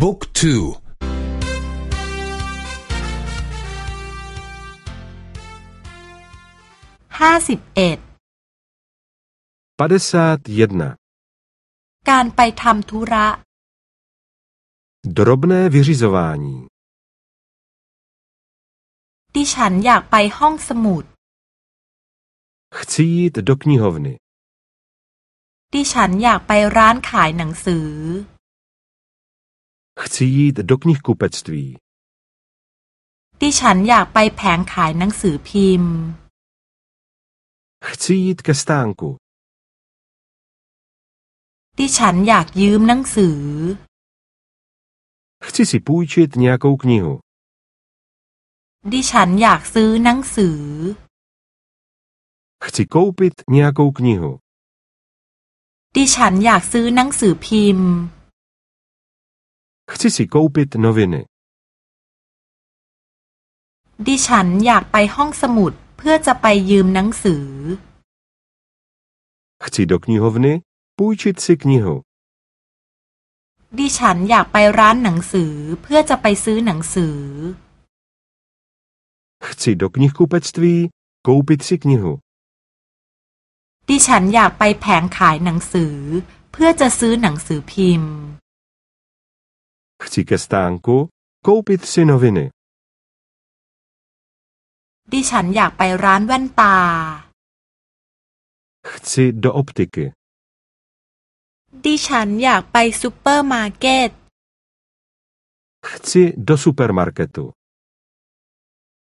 บุ๊กทูห้าสิบเอ็ดการไปทำธุระ drobné vyřizování ดิฉันอยากไปห้องสมุด chci jít do knihovny ดิฉันอยากไปร้านขายหนังสือ Chci jít do knihkupectví. ดิฉันอยากไปแผงขายหนังสือพิมพ์ Chci jít ke stánku. ดิฉันอยากยืมหนังสือ Chci si půjčit nějakou knihu. ดิฉันอยากซื้อหนังสือ Chci koupit nějakou knihu. ดิฉันอยากซื้อหนังสือพิมพ์ Chci si koupit noviny. ดิฉันอยากไปห้องสมุดเพื่อจะไปยืมหนังสือ Chci do knihovny půjčit si knihu. ดิฉันอยากไปร้านหนังสือเพื่อจะไปซื้อหนังสือ Chci do knihkupectví koupit si knihu. ดิฉันอยากไปแผงขายหนังสือเพื่อจะซื้อหนังสือพิมพ์ Chci ke stánku koupit si noviny. ดิฉันอยากไปร้านแว่นตา Chci do optiky. ดิฉันอยากไปซูเปอร์มาร์เก็ต Chci do supermarketu.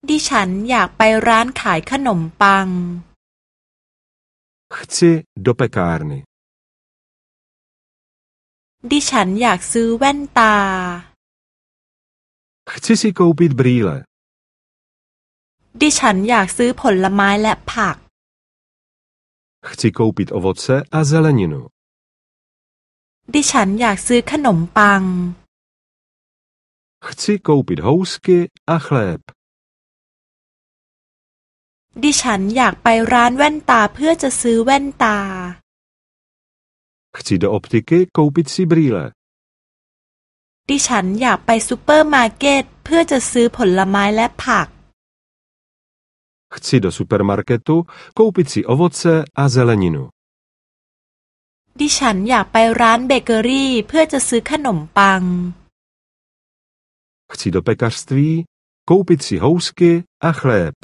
ดิฉันอยากไปร้านขายขนมปัง Chci do pekárny. ดิฉันอยากซื้อแว่นตา Chci si koupit brýle. ดิฉันอยากซื้อผลไม้และผัก Chci koupit ovoce a zeleninu. ดิฉันอยากซื้อขนมปัง Chci koupit housky a chléb. ดิฉันอยากไปร้านแว่นตาเพื่อจะซื้อแว่นตา Chci do optiky koupit si brýle. ดิฉันอยากไปซูเปอร์มาร์เก็ตเพื่อจะซื้อผลไม้และผัก Chci do supermarketu koupit si ovoce a zeleninu. ดิฉันอยากไปร้านเบเกอรี่เพื่อจะซื้อขนมปัง Chci do pekařství koupit si housky a chléb.